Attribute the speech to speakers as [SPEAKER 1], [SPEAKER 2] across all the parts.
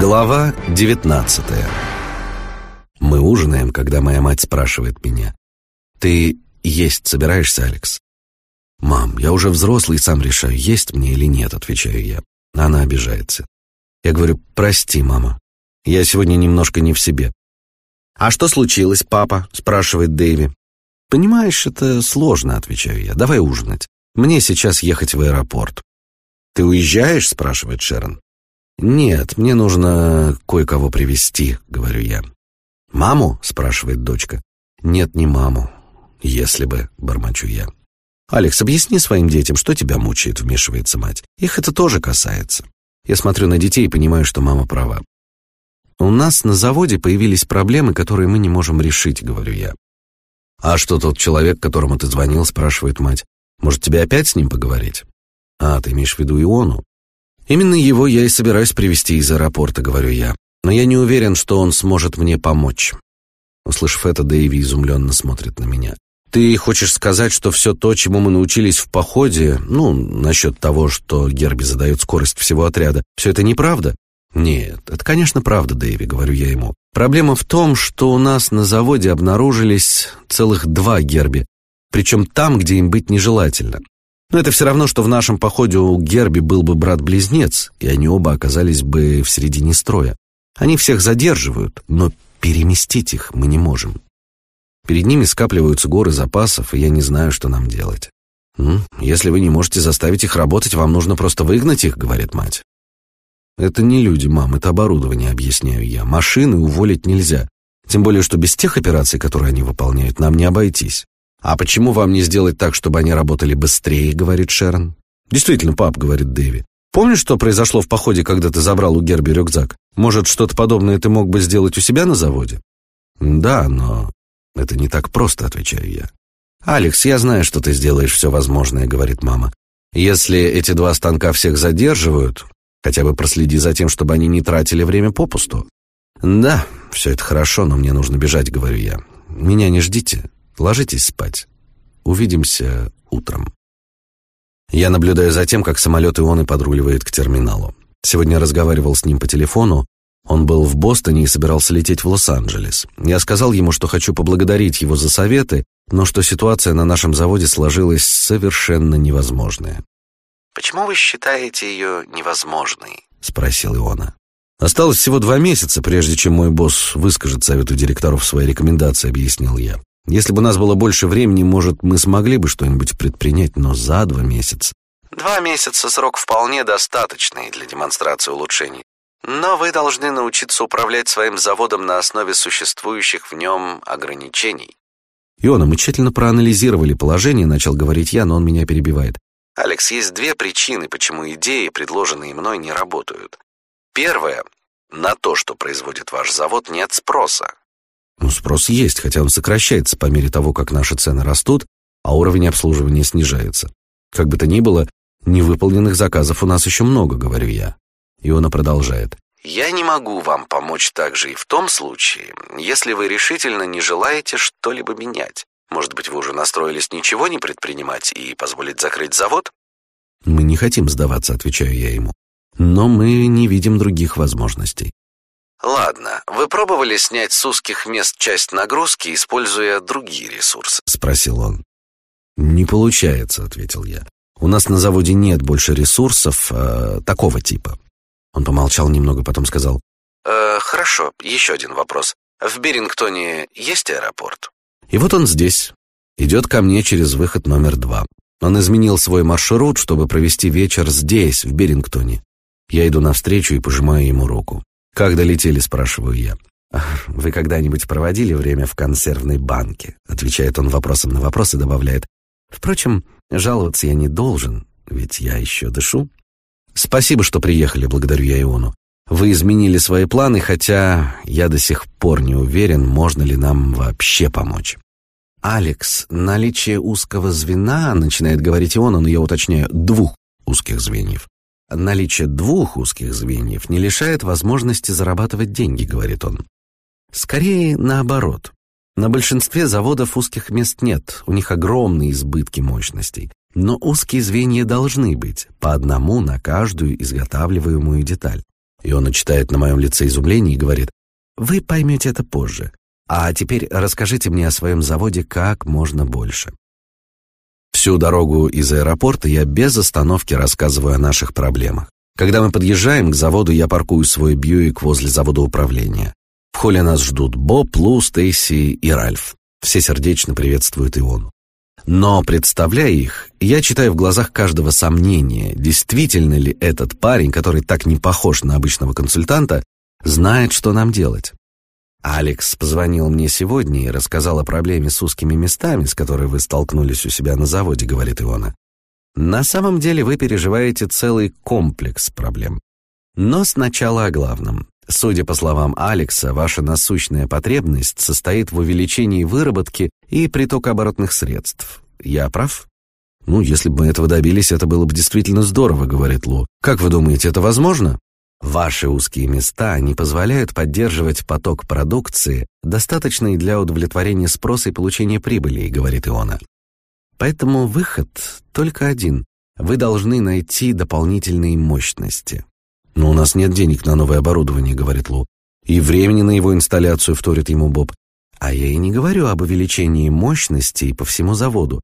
[SPEAKER 1] Глава 19 Мы ужинаем, когда моя мать спрашивает меня. «Ты есть собираешься, Алекс?» «Мам, я уже взрослый и сам решаю, есть мне или нет», — отвечаю я. Она обижается. Я говорю, «Прости, мама, я сегодня немножко не в себе». «А что случилось, папа?» — спрашивает Дэйви. «Понимаешь, это сложно», — отвечаю я. «Давай ужинать. Мне сейчас ехать в аэропорт». «Ты уезжаешь?» — спрашивает Шерон. «Нет, мне нужно кое-кого привезти», — говорю я. «Маму?» — спрашивает дочка. «Нет, не маму. Если бы», — бормочу я. «Алекс, объясни своим детям, что тебя мучает», — вмешивается мать. «Их это тоже касается». Я смотрю на детей и понимаю, что мама права. «У нас на заводе появились проблемы, которые мы не можем решить», — говорю я. «А что тот человек, которому ты звонил?» — спрашивает мать. «Может, тебе опять с ним поговорить?» «А, ты имеешь в виду Иону?» «Именно его я и собираюсь привести из аэропорта», — говорю я. «Но я не уверен, что он сможет мне помочь». Услышав это, Дэйви изумленно смотрит на меня. «Ты хочешь сказать, что все то, чему мы научились в походе, ну, насчет того, что Герби задает скорость всего отряда, все это неправда?» «Нет, это, конечно, правда, Дэйви», — говорю я ему. «Проблема в том, что у нас на заводе обнаружились целых два Герби, причем там, где им быть нежелательно. Но это все равно, что в нашем походе у Герби был бы брат-близнец, и они оба оказались бы в середине строя. Они всех задерживают, но переместить их мы не можем. Перед ними скапливаются горы запасов, и я не знаю, что нам делать. «Если вы не можете заставить их работать, вам нужно просто выгнать их», — говорит мать. «Это не люди, мам, это оборудование», — объясняю я. «Машины уволить нельзя. Тем более, что без тех операций, которые они выполняют, нам не обойтись». «А почему вам не сделать так, чтобы они работали быстрее?» — говорит Шерон. «Действительно, пап», — говорит Дэви. «Помнишь, что произошло в походе, когда ты забрал у Герби рюкзак? Может, что-то подобное ты мог бы сделать у себя на заводе?» «Да, но это не так просто», — отвечаю я. «Алекс, я знаю, что ты сделаешь все возможное», — говорит мама. «Если эти два станка всех задерживают, хотя бы проследи за тем, чтобы они не тратили время попусту». «Да, все это хорошо, но мне нужно бежать», — говорю я. «Меня не ждите. Ложитесь спать. Увидимся утром. Я наблюдаю за тем, как самолет Ионы подруливает к терминалу. Сегодня разговаривал с ним по телефону. Он был в Бостоне и собирался лететь в Лос-Анджелес. Я сказал ему, что хочу поблагодарить его за советы, но что ситуация на нашем заводе сложилась совершенно невозможная.
[SPEAKER 2] «Почему вы считаете ее невозможной?»
[SPEAKER 1] — спросил Иона. «Осталось всего два месяца, прежде чем мой босс выскажет совету директоров свои рекомендации», — объяснил я. Если бы у нас было больше времени, может, мы смогли бы что-нибудь предпринять, но за два месяца.
[SPEAKER 2] Два месяца срок вполне достаточный для демонстрации улучшений. Но вы должны научиться управлять своим заводом на основе существующих в нем ограничений.
[SPEAKER 1] Иона, мы тщательно проанализировали положение, начал говорить я, но он меня перебивает.
[SPEAKER 2] Алекс, есть две причины, почему идеи, предложенные мной, не работают. Первая. На то, что производит ваш завод, нет спроса.
[SPEAKER 1] Ну, спрос есть, хотя он сокращается по мере того, как наши цены растут, а уровень обслуживания снижается. Как бы то ни было, невыполненных заказов у нас еще много, говорю я. И он продолжает.
[SPEAKER 2] Я не могу вам помочь также и в том случае, если вы решительно не желаете что-либо менять. Может быть, вы уже настроились ничего не предпринимать и позволить закрыть завод?
[SPEAKER 1] Мы не хотим сдаваться, отвечаю я ему. Но мы не видим других возможностей.
[SPEAKER 2] Ладно, вы пробовали снять с узких мест часть нагрузки, используя другие ресурсы?
[SPEAKER 1] Спросил он. Не получается, ответил я. У нас на заводе нет больше ресурсов э, такого типа. Он помолчал немного, потом сказал.
[SPEAKER 2] Э, хорошо, еще один вопрос. В Берингтоне есть аэропорт?
[SPEAKER 1] И вот он здесь. Идет ко мне через выход номер два. Он изменил свой маршрут, чтобы провести вечер здесь, в Берингтоне. Я иду навстречу и пожимаю ему руку. «Как долетели?» – спрашиваю я. «Вы когда-нибудь проводили время в консервной банке?» – отвечает он вопросом на вопрос и добавляет. «Впрочем, жаловаться я не должен, ведь я еще дышу». «Спасибо, что приехали», – благодарю я Иону. «Вы изменили свои планы, хотя я до сих пор не уверен, можно ли нам вообще помочь». «Алекс, наличие узкого звена», — начинает говорить Иона, но я уточняю, двух узких звеньев. Наличие двух узких звеньев не лишает возможности зарабатывать деньги, говорит он. Скорее наоборот. На большинстве заводов узких мест нет, у них огромные избытки мощностей. Но узкие звенья должны быть, по одному на каждую изготавливаемую деталь. Иона читает на моем лице изумление и говорит, «Вы поймете это позже. А теперь расскажите мне о своем заводе как можно больше». Всю дорогу из аэропорта я без остановки рассказываю о наших проблемах. Когда мы подъезжаем к заводу, я паркую свой Бьюик возле завода управления. В холле нас ждут Боб, Лу, Стейси и Ральф. Все сердечно приветствуют Иону. Но, представляя их, я читаю в глазах каждого сомнение, действительно ли этот парень, который так не похож на обычного консультанта, знает, что нам делать. Алекс позвонил мне сегодня и рассказал о проблеме с узкими местами, с которой вы столкнулись у себя на заводе, говорит Иона. На самом деле вы переживаете целый комплекс проблем. Но сначала о главном. Судя по словам Алекса, ваша насущная потребность состоит в увеличении выработки и притока оборотных средств. Я прав? Ну, если бы мы этого добились, это было бы действительно здорово, говорит Лу. Как вы думаете, это возможно? Ваши узкие места не позволяют поддерживать поток продукции, достаточный для удовлетворения спроса и получения прибыли, говорит Иона. Поэтому выход только один. Вы должны найти дополнительные мощности. Но у нас нет денег на новое оборудование, говорит Лу. И времени на его инсталляцию вторит ему Боб. А я и не говорю об увеличении мощностей по всему заводу.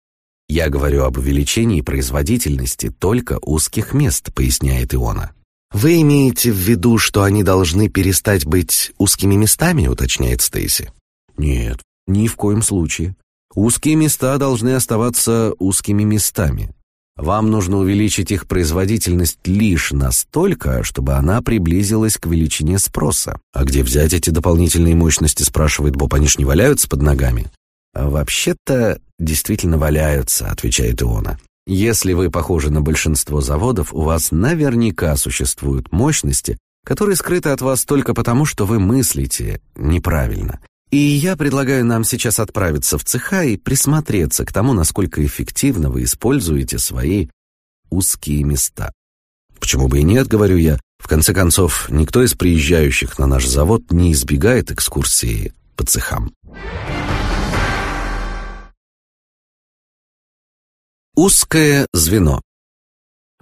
[SPEAKER 1] Я говорю об увеличении производительности только узких мест, поясняет Иона. Вы имеете в виду, что они должны перестать быть узкими местами, уточняет Стейси. Нет, ни в коем случае. Узкие места должны оставаться узкими местами. Вам нужно увеличить их производительность лишь настолько, чтобы она приблизилась к величине спроса. А где взять эти дополнительные мощности, спрашивает Боб, они ж не валяются под ногами? А вообще-то действительно валяются, отвечает Иона. Если вы похожи на большинство заводов, у вас наверняка существуют мощности, которые скрыты от вас только потому, что вы мыслите неправильно. И я предлагаю нам сейчас отправиться в цеха и присмотреться к тому, насколько эффективно вы используете свои узкие места. Почему бы и нет, говорю я. В конце концов, никто из приезжающих на наш завод не избегает экскурсии по цехам. Узкое звено.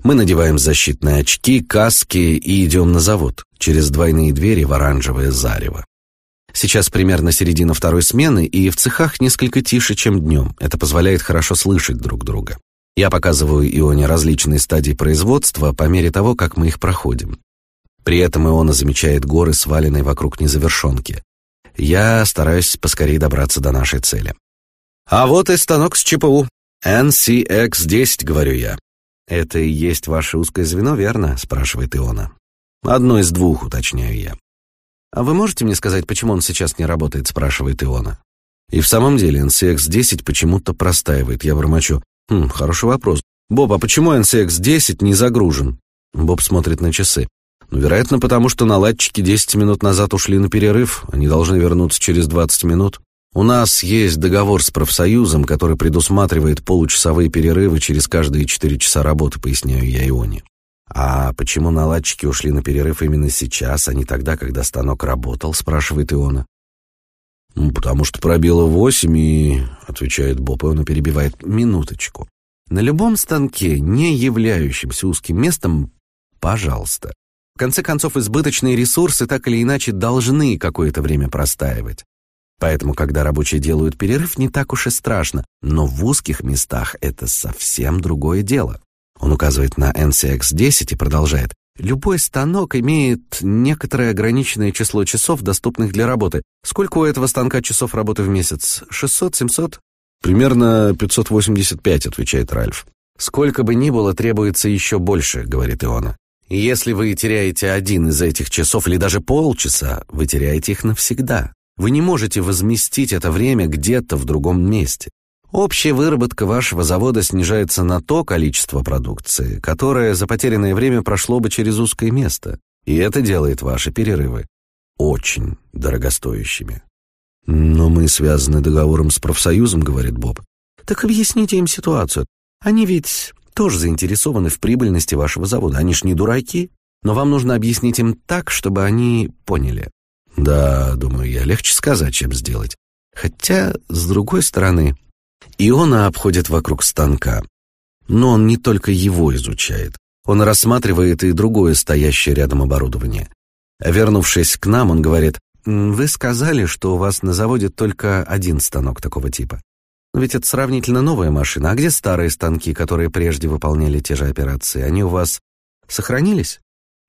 [SPEAKER 1] Мы надеваем защитные очки, каски и идем на завод через двойные двери в оранжевое зарево. Сейчас примерно середина второй смены, и в цехах несколько тише, чем днем. Это позволяет хорошо слышать друг друга. Я показываю Ионе различные стадии производства по мере того, как мы их проходим. При этом Иона замечает горы, сваленные вокруг незавершенки. Я стараюсь поскорее добраться до нашей цели. А вот и станок с ЧПУ. NCX-10, говорю я. Это и есть ваше узкое звено, верно? спрашивает Иона. Одно из двух, уточняю я. «А вы можете мне сказать, почему он сейчас не работает?» – спрашивает Иона. И в самом деле NCX-10 почему-то простаивает. Я бормочу. «Хм, хороший вопрос. Боб, а почему NCX-10 не загружен?» Боб смотрит на часы. «Ну, вероятно, потому что наладчики 10 минут назад ушли на перерыв. Они должны вернуться через 20 минут. У нас есть договор с профсоюзом, который предусматривает получасовые перерывы через каждые 4 часа работы, поясняю я Ионе. «А почему наладчики ушли на перерыв именно сейчас, а не тогда, когда станок работал?» — спрашивает Иона. «Ну, потому что пробило восемь и...» — отвечает Боб, и он перебивает. «Минуточку. На любом станке, не являющемся узким местом, пожалуйста. В конце концов, избыточные ресурсы так или иначе должны какое-то время простаивать. Поэтому, когда рабочие делают перерыв, не так уж и страшно, но в узких местах это совсем другое дело. Он указывает на NCX-10 и продолжает. Любой станок имеет некоторое ограниченное число часов, доступных для работы. Сколько у этого станка часов работы в месяц? 600, 700? Примерно 585, отвечает Ральф. Сколько бы ни было, требуется еще больше, говорит Иона. если вы теряете один из этих часов или даже полчаса, вы теряете их навсегда. Вы не можете возместить это время где-то в другом месте. Общая выработка вашего завода снижается на то количество продукции, которое за потерянное время прошло бы через узкое место, и это делает ваши перерывы очень дорогостоящими. «Но мы связаны договором с профсоюзом», — говорит Боб. «Так объясните им ситуацию. Они ведь тоже заинтересованы в прибыльности вашего завода. Они ж не дураки. Но вам нужно объяснить им так, чтобы они поняли». «Да, думаю я, легче сказать, чем сделать. Хотя, с другой стороны, Иона обходит вокруг станка. Но он не только его изучает. Он рассматривает и другое стоящее рядом оборудование. Вернувшись к нам, он говорит, «Вы сказали, что у вас на заводе только один станок такого типа. Но ведь это сравнительно новая машина. А где старые станки, которые прежде выполняли те же операции? Они у вас сохранились?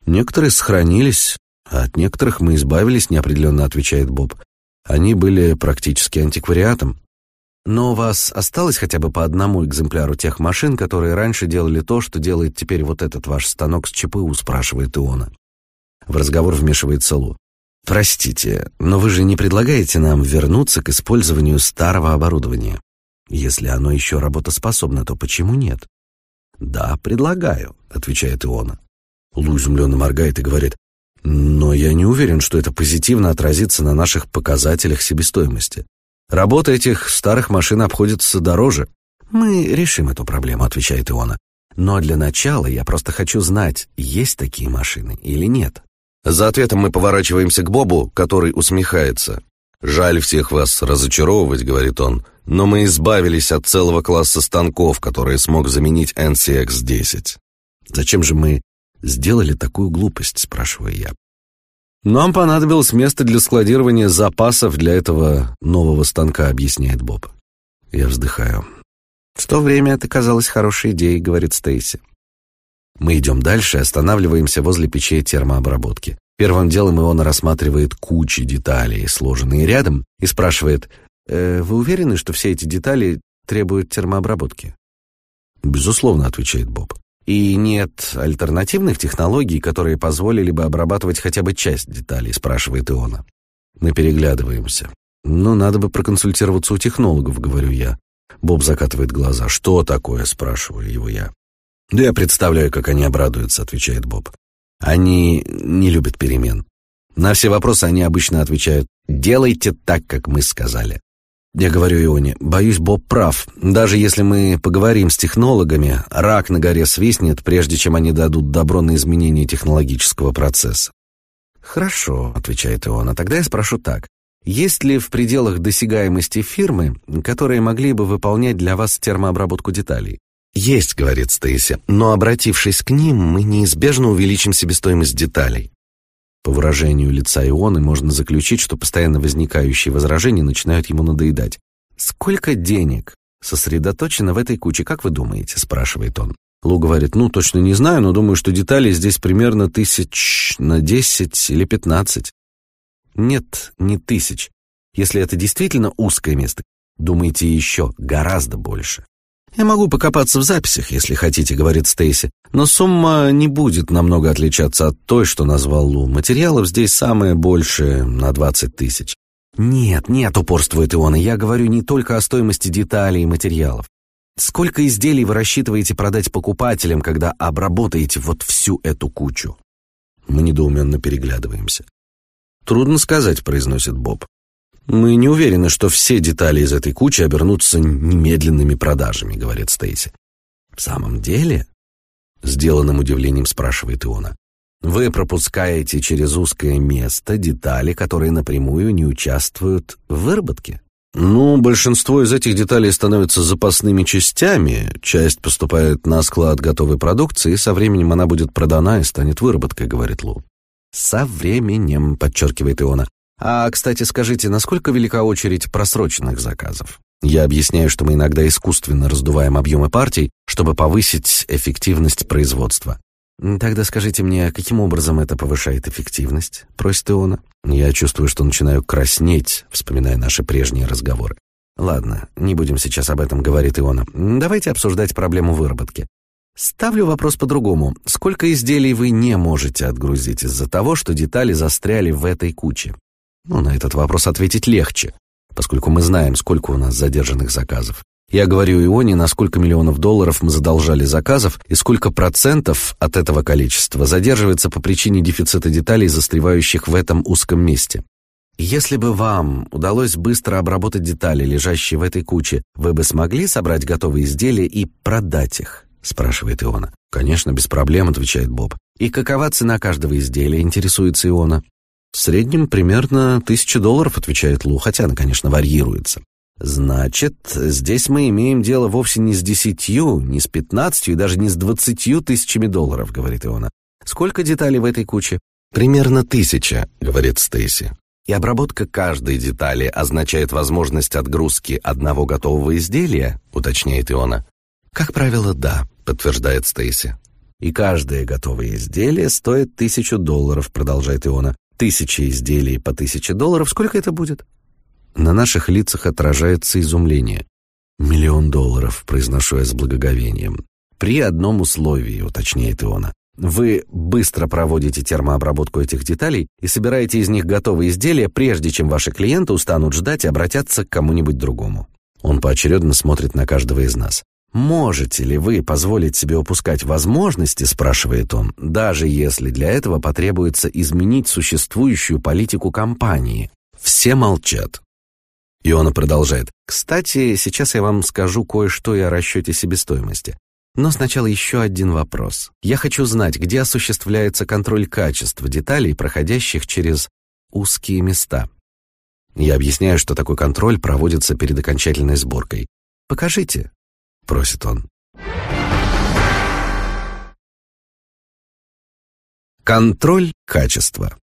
[SPEAKER 1] Некоторые сохранились, от некоторых мы избавились, неопределенно отвечает Боб. Они были практически антиквариатом. Но у вас осталось хотя бы по одному экземпляру тех машин, которые раньше делали то, что делает теперь вот этот ваш станок с ЧПУ, спрашивает Иона. В разговор вмешивается Лу. Простите, но вы же не предлагаете нам вернуться к использованию старого оборудования? Если оно еще работоспособно, то почему нет? Да, предлагаю, отвечает Иона. Лу изумленно моргает и говорит, но я не уверен, что это позитивно отразится на наших показателях себестоимости. Работа этих старых машин обходится дороже. Мы решим эту проблему, отвечает Иона. Но для начала я просто хочу знать, есть такие машины или нет.
[SPEAKER 2] За ответом мы поворачиваемся к Бобу, который усмехается. «Жаль всех вас разочаровывать», — говорит он, «но мы избавились от целого класса станков, которые смог заменить NCX-10».
[SPEAKER 1] «Зачем же мы сделали такую глупость?» — спрашиваю я. «Нам понадобилось место для складирования запасов для этого нового станка», — объясняет Боб. Я вздыхаю. «В то время это казалось хорошей идеей», — говорит Стейси. Мы идем дальше, останавливаемся возле печей термообработки. Первым делом он рассматривает кучи деталей, сложенные рядом, и спрашивает, э, «Вы уверены, что все эти детали требуют термообработки?» «Безусловно», — отвечает Боб. «И нет альтернативных технологий, которые позволили бы обрабатывать хотя бы часть деталей?» — спрашивает Иона. Мы переглядываемся. «Ну, надо бы проконсультироваться у технологов», — говорю я. Боб закатывает глаза. «Что такое?» — спрашиваю его я. «Да я представляю, как они обрадуются», — отвечает Боб. «Они не любят перемен. На все вопросы они обычно отвечают «делайте так, как мы сказали». Я говорю Ионе, боюсь, Боб прав. Даже если мы поговорим с технологами, рак на горе свистнет, прежде чем они дадут добро на изменение технологического процесса. «Хорошо», — отвечает Иона, — «тогда я спрошу так. Есть ли в пределах досягаемости фирмы, которые могли бы выполнять для вас термообработку деталей? «Есть», — говорит Стейси, — «но обратившись к ним, мы неизбежно увеличим себестоимость деталей». По выражению лица Ионы можно заключить, что постоянно возникающие возражения начинают ему надоедать. «Сколько денег сосредоточено в этой куче, как вы думаете?» — спрашивает он. Лу говорит, «Ну, точно не знаю, но думаю, что деталей здесь примерно тысяч на десять или пятнадцать». «Нет, не тысяч. Если это действительно узкое место, думайте еще гораздо больше». «Я могу покопаться в записях, если хотите», — говорит Стейси. «Но сумма не будет намного отличаться от той, что назвал Лу. Материалов здесь самое большее, на 20 тысяч». «Нет, нет», — упорствует Иона, — «я говорю не только о стоимости деталей и материалов. Сколько изделий вы рассчитываете продать покупателям, когда обработаете вот всю эту кучу?» Мы недоуменно переглядываемся. «Трудно сказать», — произносит Боб. «Мы не уверены, что все детали из этой кучи обернутся немедленными продажами», — говорит Стейси. «В самом деле?» — сделанным удивлением спрашивает Иона. «Вы пропускаете через узкое место детали, которые напрямую не участвуют в выработке?» «Ну, большинство из этих деталей становятся запасными частями, часть поступает на склад готовой продукции, и со временем она будет продана и станет выработкой», — говорит Лу. «Со временем», — подчеркивает Иона. А, кстати, скажите, насколько велика очередь просроченных заказов? Я объясняю, что мы иногда искусственно раздуваем объемы партий, чтобы повысить эффективность производства. Тогда скажите мне, каким образом это повышает эффективность? Просит Иона. Я чувствую, что начинаю краснеть, вспоминая наши прежние разговоры. Ладно, не будем сейчас об этом, говорит Иона. Давайте обсуждать проблему выработки. Ставлю вопрос по-другому. Сколько изделий вы не можете отгрузить из-за того, что детали застряли в этой куче? Ну, на этот вопрос ответить легче, поскольку мы знаем, сколько у нас задержанных заказов. Я говорю Ионе, на сколько миллионов долларов мы задолжали заказов и сколько процентов от этого количества задерживается по причине дефицита деталей, застревающих в этом узком месте. Если бы вам удалось быстро обработать детали, лежащие в этой куче, вы бы смогли собрать готовые изделия и продать их? спрашивает Иона. Конечно, без проблем, отвечает Боб. И какова цена каждого изделия, интересуется Иона. В среднем примерно тысяча долларов, отвечает Лу, хотя она, конечно, варьируется. Значит, здесь мы имеем дело вовсе не с десятью, не с пятнадцатью и даже не с двадцатью тысячами долларов, говорит Иона. Сколько деталей в этой куче?
[SPEAKER 2] «Примерно тысяча», — говорит Стейси. «И обработка каждой детали означает возможность отгрузки одного готового изделия», — уточняет Иона. «Как правило, да», — подтверждает Стейси. «И каждое готовое изделие стоит тысячу долларов», — продолжает Иона. «Тысяча изделий по тысяче долларов. Сколько это будет?» На наших лицах отражается изумление. «Миллион долларов», — произношу я с благоговением. «При одном условии», — уточняет Иона. «Вы быстро проводите термообработку этих деталей и собираете из них готовые изделия, прежде чем ваши клиенты устанут ждать и обратятся к кому-нибудь другому». Он поочередно смотрит на каждого из нас. «Можете ли вы позволить себе упускать возможности, — спрашивает он, — даже если для этого потребуется изменить существующую политику компании?» Все молчат. Иона продолжает. «Кстати, сейчас я вам скажу кое-что и о расчете себестоимости. Но сначала еще один вопрос. Я хочу знать, где осуществляется контроль качества деталей, проходящих через узкие места. Я объясняю, что такой контроль проводится перед окончательной сборкой. «Покажите», — просит он. Контроль качества.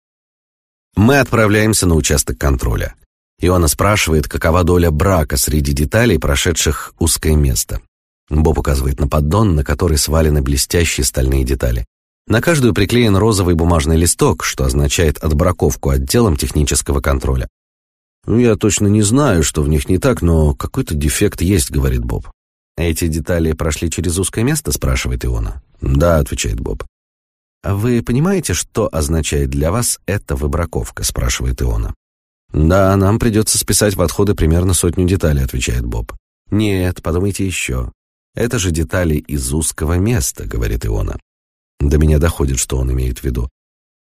[SPEAKER 2] Мы отправляемся на участок контроля. Иона спрашивает, какова доля брака среди деталей, прошедших узкое место. Боб указывает на поддон, на который свалены блестящие стальные детали. На каждую приклеен розовый бумажный листок, что означает отбраковку отделом технического контроля. «Ну, я точно не знаю, что в них не так, но какой-то дефект есть», — говорит Боб. «Эти детали прошли через узкое место?» — спрашивает Иона. «Да», — отвечает Боб. «А вы понимаете, что означает для вас эта выбраковка?» — спрашивает Иона. «Да, нам придется списать в отходы примерно сотню деталей», — отвечает Боб. «Нет, подумайте еще. Это же детали из узкого места», — говорит Иона. До меня доходит, что он имеет в виду.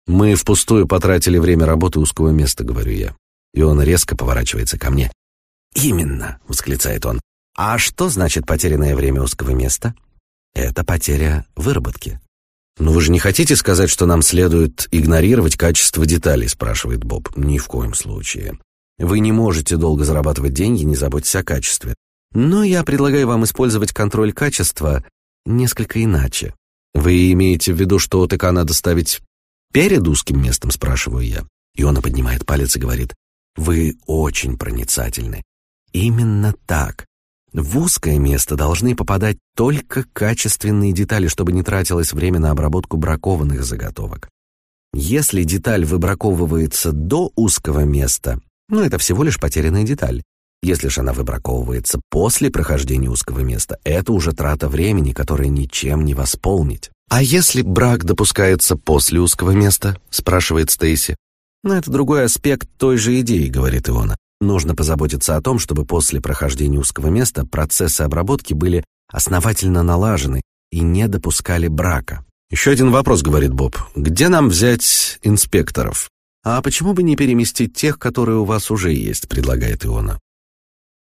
[SPEAKER 2] «Мы впустую потратили время работы узкого места», — говорю я. И он резко поворачивается ко мне. «Именно», — восклицает он. «А что значит потерянное время узкого места?» «Это потеря выработки». «Но вы же не хотите сказать, что нам следует игнорировать качество деталей?» – спрашивает Боб. «Ни в коем случае. Вы не можете долго зарабатывать деньги, не заботьтесь о качестве. Но я предлагаю вам использовать контроль качества несколько иначе. Вы имеете в виду, что ОТК надо ставить перед узким местом?» – спрашиваю я. И он поднимает палец и говорит, «Вы очень проницательны. Именно так. В узкое место должны попадать только качественные детали, чтобы не тратилось время на обработку бракованных заготовок. Если деталь выбраковывается до узкого места, ну это всего лишь потерянная деталь. Если же она выбраковывается после прохождения узкого места, это уже трата времени, которое ничем не восполнить. «А если брак допускается после узкого места?» – спрашивает Стейси. «Ну, это другой аспект той же идеи», – говорит Иона. Нужно позаботиться о том, чтобы после прохождения узкого места процессы обработки были основательно налажены и не допускали брака. «Еще один вопрос», — говорит Боб. «Где нам взять инспекторов?» «А почему бы не переместить тех, которые у вас уже есть?» — предлагает Иона.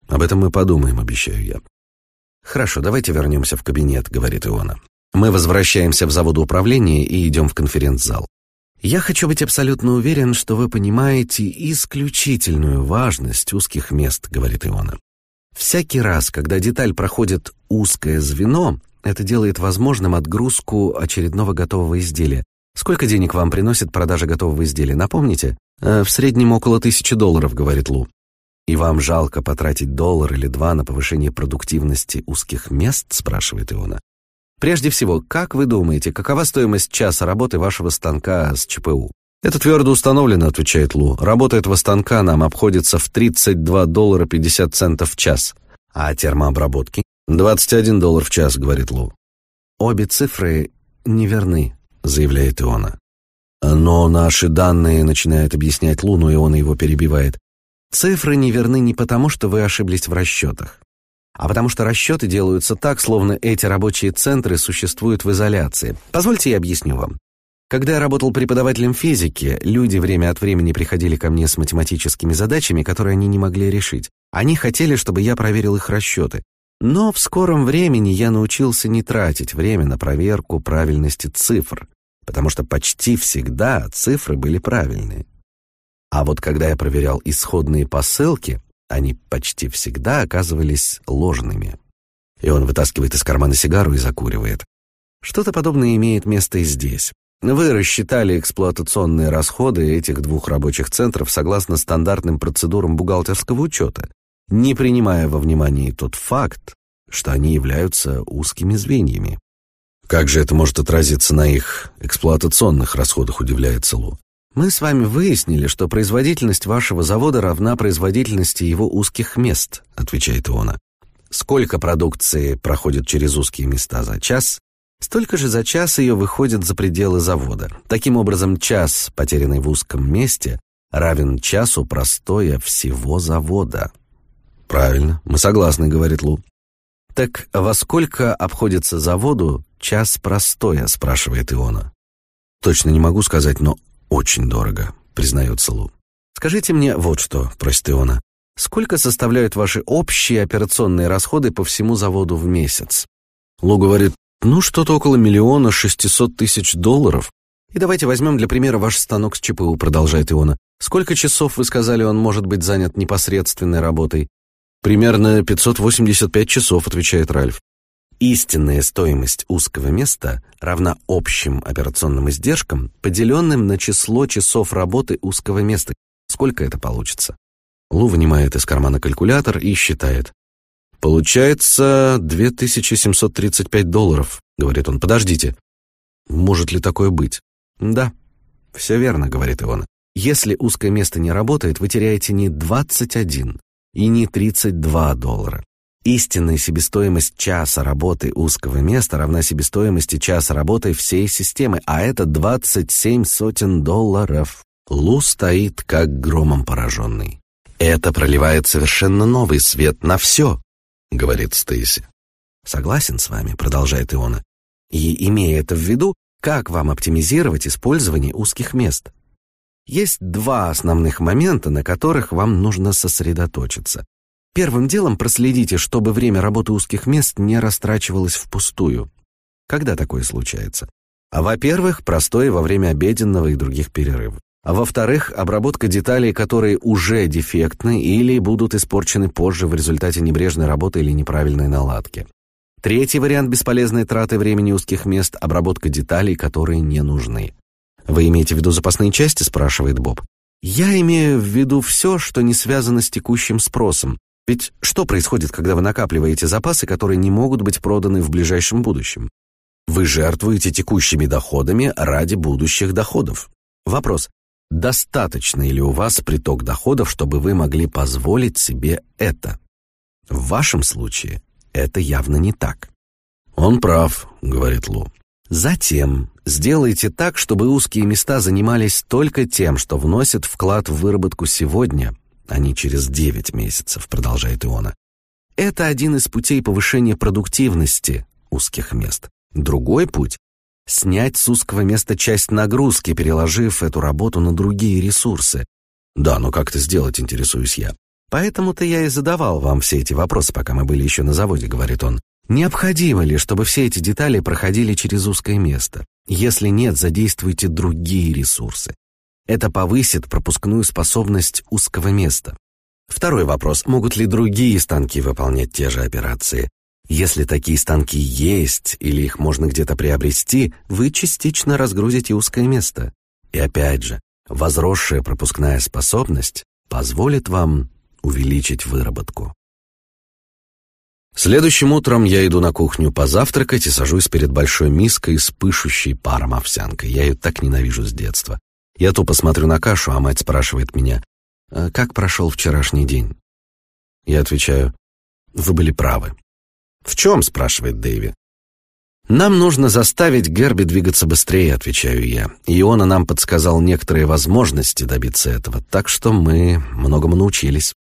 [SPEAKER 2] «Об этом мы подумаем», — обещаю я. «Хорошо, давайте вернемся в кабинет», — говорит Иона. Мы возвращаемся в завод управления и идем в конференц-зал. Я хочу быть абсолютно уверен, что вы понимаете исключительную важность узких мест, говорит Иона. Всякий раз, когда деталь проходит узкое звено, это делает возможным отгрузку очередного готового изделия. Сколько денег вам приносит продажа готового изделия, напомните? «Э, в среднем около тысячи долларов, говорит Лу. И вам жалко потратить доллар или два на повышение продуктивности узких мест, спрашивает Иона. Прежде всего, как вы думаете, какова стоимость часа работы вашего станка с ЧПУ? Это твердо установлено, отвечает Лу. Работа этого станка нам обходится в 32 доллара 50 центов в час. А термообработки? 21 доллар в час, говорит Лу. Обе цифры неверны, заявляет Иона. Но наши данные, начинает объяснять Лу, но Иона его перебивает. Цифры неверны не потому, что вы ошиблись в расчетах а потому что расчеты делаются так, словно эти рабочие центры существуют в изоляции. Позвольте я объясню вам. Когда я работал преподавателем физики, люди время от времени приходили ко мне с математическими задачами, которые они не могли решить. Они хотели, чтобы я проверил их расчеты. Но в скором времени я научился не тратить время на проверку правильности цифр, потому что почти всегда цифры были правильные. А вот когда я проверял исходные посылки, они почти всегда оказывались ложными. И он вытаскивает из кармана сигару и закуривает. Что-то подобное имеет место и здесь.
[SPEAKER 1] Вы рассчитали эксплуатационные расходы этих двух рабочих центров согласно стандартным процедурам бухгалтерского учета, не принимая во внимание тот факт, что они являются узкими звеньями. Как же это может отразиться на их эксплуатационных расходах, удивляется Лу. Мы с вами выяснили, что производительность вашего завода равна производительности его узких мест, отвечает Иона. Сколько продукции проходит через узкие места за час, столько же за час ее выходит за пределы завода. Таким образом, час, потерянный в узком месте, равен часу простоя всего завода. Правильно, мы согласны, говорит Лу. Так во сколько обходится заводу час простоя, спрашивает Иона. Точно не могу сказать, но очень дорого, признается Лу. Скажите мне вот что, просит Иона. Сколько составляют ваши общие операционные расходы по всему заводу в месяц? Лу говорит, ну что-то около миллиона шестисот тысяч долларов. И давайте возьмем для примера ваш станок с ЧПУ, продолжает Иона. Сколько часов, вы сказали, он может быть занят непосредственной работой? Примерно 585 часов, отвечает Ральф. Истинная стоимость узкого места равна общим операционным издержкам, поделенным на число часов работы узкого места. Сколько это получится? Лу вынимает из кармана калькулятор и считает. Получается 2735 долларов, говорит он. Подождите. Может ли такое быть? Да. Все верно, говорит Иван. Если узкое место не работает, вы теряете не 21 и не 32 доллара. Истинная себестоимость часа работы узкого места равна себестоимости часа работы всей системы, а это 27 сотен долларов. Лу стоит как громом пораженный. Это проливает совершенно новый свет на все, говорит Стейси. Согласен с вами, продолжает Иона. И имея это в виду, как вам оптимизировать использование узких мест? Есть два основных момента, на которых вам нужно сосредоточиться. Первым делом проследите, чтобы время работы узких мест не растрачивалось впустую. Когда такое случается? А во-первых, простое во время обеденного и других перерывов. А во-вторых, обработка деталей, которые уже дефектны или будут испорчены позже в результате небрежной работы или неправильной наладки. Третий вариант бесполезной траты времени узких мест – обработка деталей, которые не нужны. «Вы имеете в виду запасные части?» – спрашивает Боб. «Я имею в виду все, что не связано с текущим спросом, ведь что происходит, когда вы накапливаете запасы, которые не могут быть проданы в ближайшем будущем? Вы жертвуете текущими доходами ради будущих доходов. Вопрос: достаточно ли у вас приток доходов, чтобы вы могли позволить себе это? В вашем случае это явно не так. Он прав, говорит Лу. Затем сделайте так, чтобы узкие места занимались только тем, что вносит вклад в выработку сегодня, а не через 9 месяцев, продолжает Иона. Это один из путей повышения продуктивности узких мест. Другой путь — снять с узкого места часть нагрузки, переложив эту работу на другие ресурсы. Да, но как это сделать, интересуюсь я. Поэтому-то я и задавал вам все эти вопросы, пока мы были еще на заводе, говорит он. Необходимо ли, чтобы все эти детали проходили через узкое место? Если нет, задействуйте другие ресурсы. Это повысит пропускную способность узкого места. Второй вопрос. Могут ли другие станки выполнять те же операции? Если такие станки есть или их можно где-то приобрести, вы частично разгрузите узкое место. И опять же, возросшая пропускная способность позволит вам увеличить выработку. Следующим утром я иду на кухню позавтракать и сажусь перед большой миской с пышущей паром овсянкой. Я ее так ненавижу с детства. Я тупо смотрю на кашу, а мать спрашивает меня, «А «Как прошел вчерашний день?» Я отвечаю, «Вы были правы». «В чем?» — спрашивает Дэйви. «Нам нужно заставить Герби двигаться быстрее», — отвечаю я. И он нам подсказал некоторые возможности добиться этого, так что мы многому научились.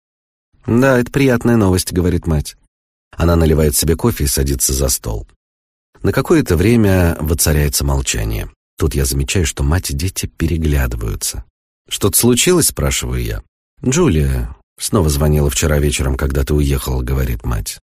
[SPEAKER 1] «Да, это приятная новость», — говорит мать. Она наливает себе кофе и садится за стол. На какое-то время воцаряется молчание. Тут я замечаю, что мать и дети переглядываются. «Что-то случилось?» — спрашиваю я. «Джулия снова звонила вчера вечером, когда ты уехал», — говорит мать.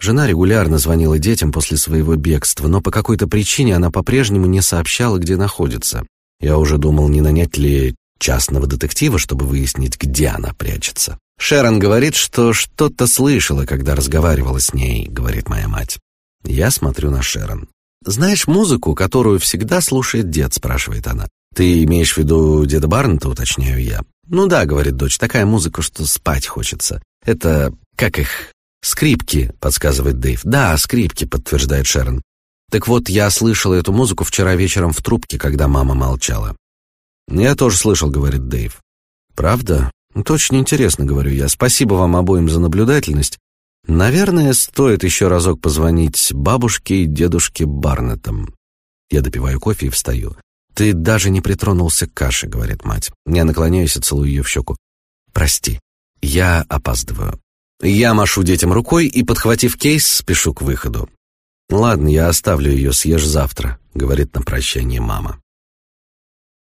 [SPEAKER 1] Жена регулярно звонила детям после своего бегства, но по какой-то причине она по-прежнему не сообщала, где находится. Я уже думал, не нанять ли частного детектива, чтобы выяснить, где она прячется. Шерон говорит, что что-то слышала, когда разговаривала с ней, говорит моя мать. Я смотрю на Шерон. «Знаешь музыку, которую всегда слушает дед?» — спрашивает она. «Ты имеешь в виду деда Барнета?» — уточняю я. «Ну да», — говорит дочь, — «такая музыка, что спать хочется. Это... как их? Скрипки», — подсказывает Дэйв. «Да, скрипки», — подтверждает Шерон. «Так вот, я слышал эту музыку вчера вечером в трубке, когда мама молчала». «Я тоже слышал», — говорит Дэйв. «Правда? Это очень интересно», — говорю я. «Спасибо вам обоим за наблюдательность. Наверное, стоит еще разок позвонить бабушке и дедушке Барнетам». Я допиваю кофе и встаю. «Ты даже не притронулся к каше», — говорит мать. Я наклоняюсь и целую ее в щеку. «Прости, я опаздываю». Я машу детям рукой и, подхватив кейс, спешу к выходу. «Ладно, я оставлю ее, съешь завтра», — говорит на прощание мама.